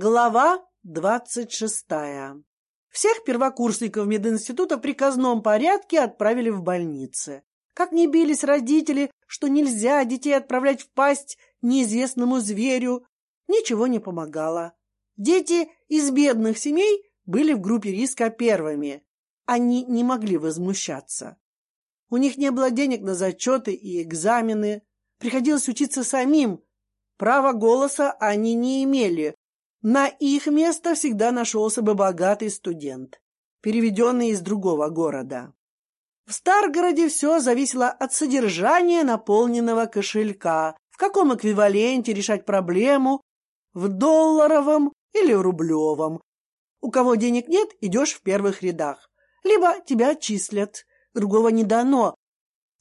Глава двадцать шестая. Всех первокурсников мединститута в приказном порядке отправили в больницы. Как не бились родители, что нельзя детей отправлять в пасть неизвестному зверю, ничего не помогало. Дети из бедных семей были в группе риска первыми. Они не могли возмущаться. У них не было денег на зачеты и экзамены. Приходилось учиться самим, Права голоса они не имели. На их место всегда нашелся бы богатый студент, переведенный из другого города. В Старгороде все зависело от содержания наполненного кошелька, в каком эквиваленте решать проблему, в долларовом или рублевом. У кого денег нет, идешь в первых рядах. Либо тебя отчислят, другого не дано.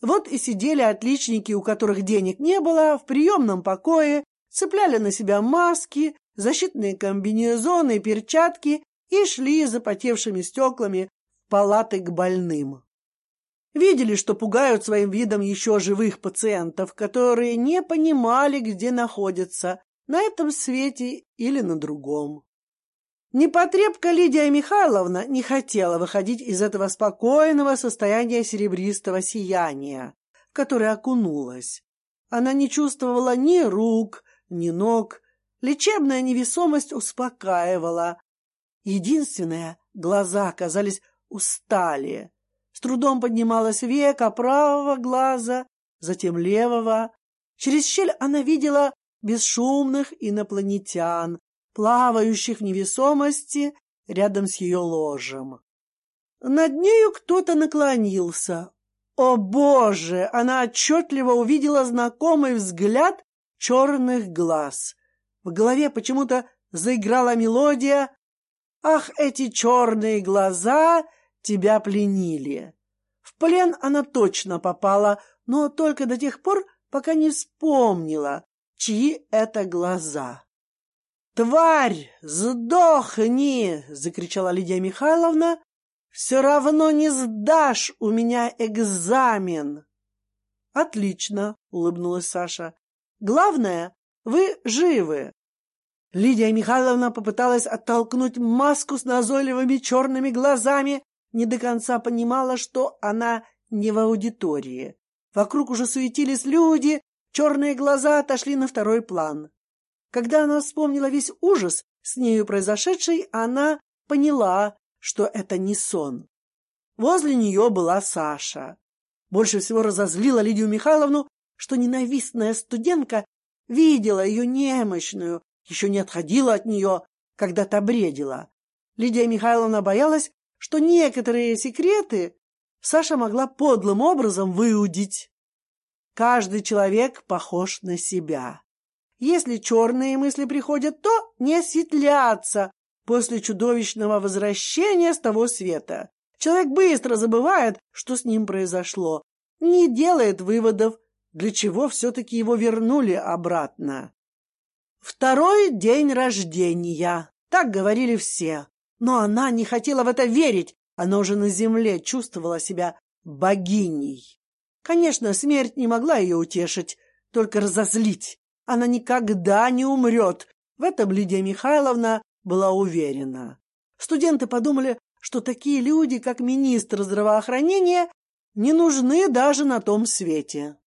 Вот и сидели отличники, у которых денег не было, в приемном покое, цепляли на себя маски, защитные комбинезоны, перчатки и шли запотевшими стеклами палаты к больным. Видели, что пугают своим видом еще живых пациентов, которые не понимали, где находятся, на этом свете или на другом. Непотребка Лидия Михайловна не хотела выходить из этого спокойного состояния серебристого сияния, в которое окунулась. Она не чувствовала ни рук, ни ног. Лечебная невесомость успокаивала. Единственное, глаза казались устали. С трудом поднималась века правого глаза, затем левого. Через щель она видела бесшумных инопланетян, плавающих в невесомости рядом с ее ложем. Над нею кто-то наклонился. О, Боже! Она отчетливо увидела знакомый взгляд черных глаз. В голове почему-то заиграла мелодия «Ах, эти черные глаза тебя пленили!» В плен она точно попала, но только до тех пор, пока не вспомнила, чьи это глаза. «Тварь, сдохни!» — закричала Лидия Михайловна. «Все равно не сдашь у меня экзамен!» «Отлично!» — улыбнулась Саша. Главное, вы живы. Лидия Михайловна попыталась оттолкнуть маску с назойливыми черными глазами, не до конца понимала, что она не в аудитории. Вокруг уже суетились люди, черные глаза отошли на второй план. Когда она вспомнила весь ужас с нею произошедший, она поняла, что это не сон. Возле нее была Саша. Больше всего разозлила Лидию Михайловну что ненавистная студентка видела ее немощную, еще не отходила от нее, когда та бредила. Лидия Михайловна боялась, что некоторые секреты Саша могла подлым образом выудить. Каждый человек похож на себя. Если черные мысли приходят, то не осветлятся после чудовищного возвращения с того света. Человек быстро забывает, что с ним произошло, не делает выводов, для чего все-таки его вернули обратно. Второй день рождения, так говорили все. Но она не хотела в это верить, она уже на земле чувствовала себя богиней. Конечно, смерть не могла ее утешить, только разозлить. Она никогда не умрет. В этом Лидия Михайловна была уверена. Студенты подумали, что такие люди, как министр здравоохранения, не нужны даже на том свете.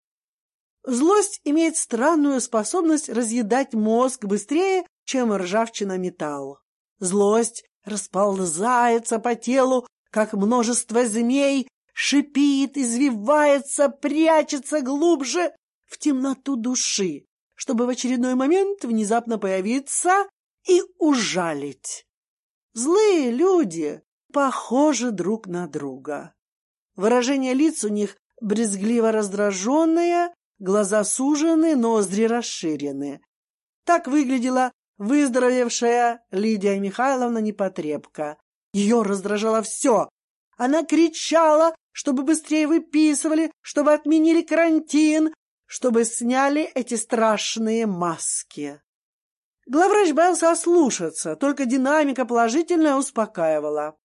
Злость имеет странную способность разъедать мозг быстрее, чем ржавчина металл. Злость расползается по телу, как множество змей, шипит, извивается, прячется глубже в темноту души, чтобы в очередной момент внезапно появиться и ужалить. Злые люди похожи друг на друга. Выражение лиц у них брезгливо раздраженное, глаза сужены, ноздри расширены. Так выглядела выздоровевшая Лидия Михайловна Непотребка. Ее раздражало все. Она кричала, чтобы быстрее выписывали, чтобы отменили карантин, чтобы сняли эти страшные маски. Главврач боялся ослушаться, только динамика положительная успокаивала.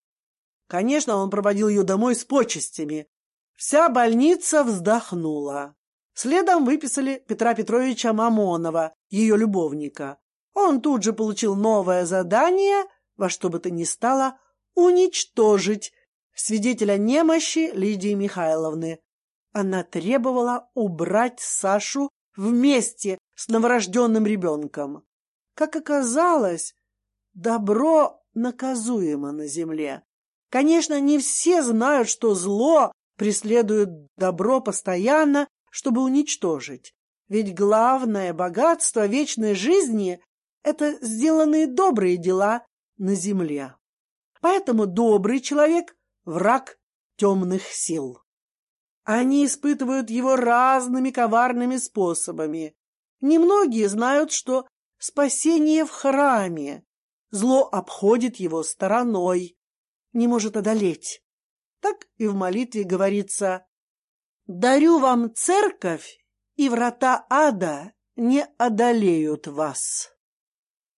Конечно, он проводил ее домой с почестями. Вся больница вздохнула. Следом выписали Петра Петровича Мамонова, ее любовника. Он тут же получил новое задание, во что бы то ни стало, уничтожить свидетеля немощи Лидии Михайловны. Она требовала убрать Сашу вместе с новорожденным ребенком. Как оказалось, добро наказуемо на земле. Конечно, не все знают, что зло преследует добро постоянно, чтобы уничтожить. Ведь главное богатство вечной жизни — это сделанные добрые дела на земле. Поэтому добрый человек — враг темных сил. Они испытывают его разными коварными способами. Немногие знают, что спасение в храме. Зло обходит его стороной, не может одолеть. Так и в молитве говорится «Дарю вам церковь, и врата ада не одолеют вас».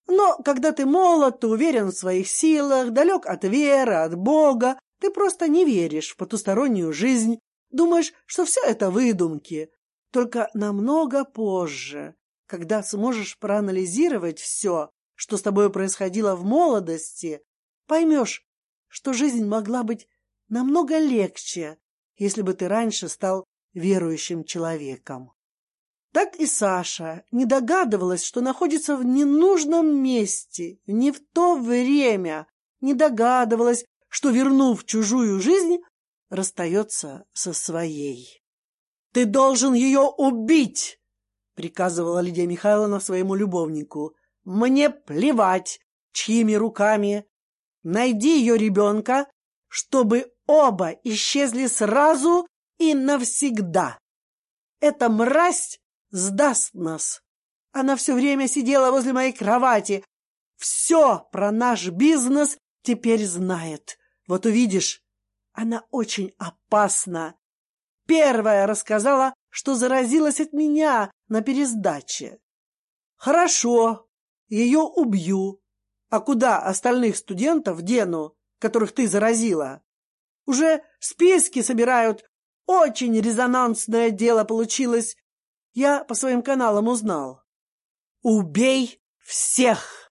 Но когда ты молод, ты уверен в своих силах, далек от веры, от Бога, ты просто не веришь в потустороннюю жизнь, думаешь, что все это выдумки. Только намного позже, когда сможешь проанализировать все, что с тобой происходило в молодости, поймешь, что жизнь могла быть намного легче, если бы ты раньше стал верующим человеком. Так и Саша не догадывалась, что находится в ненужном месте, не в то время, не догадывалась, что, вернув чужую жизнь, расстается со своей. «Ты должен ее убить!» — приказывала Лидия Михайловна своему любовнику. «Мне плевать, чьими руками. Найди ее ребенка, чтобы оба исчезли сразу и навсегда. Эта мразь сдаст нас. Она все время сидела возле моей кровати. Все про наш бизнес теперь знает. Вот увидишь, она очень опасна. Первая рассказала, что заразилась от меня на пересдаче. Хорошо, ее убью. А куда остальных студентов дену, которых ты заразила? Уже списки собирают. Очень резонансное дело получилось. Я по своим каналам узнал. Убей всех!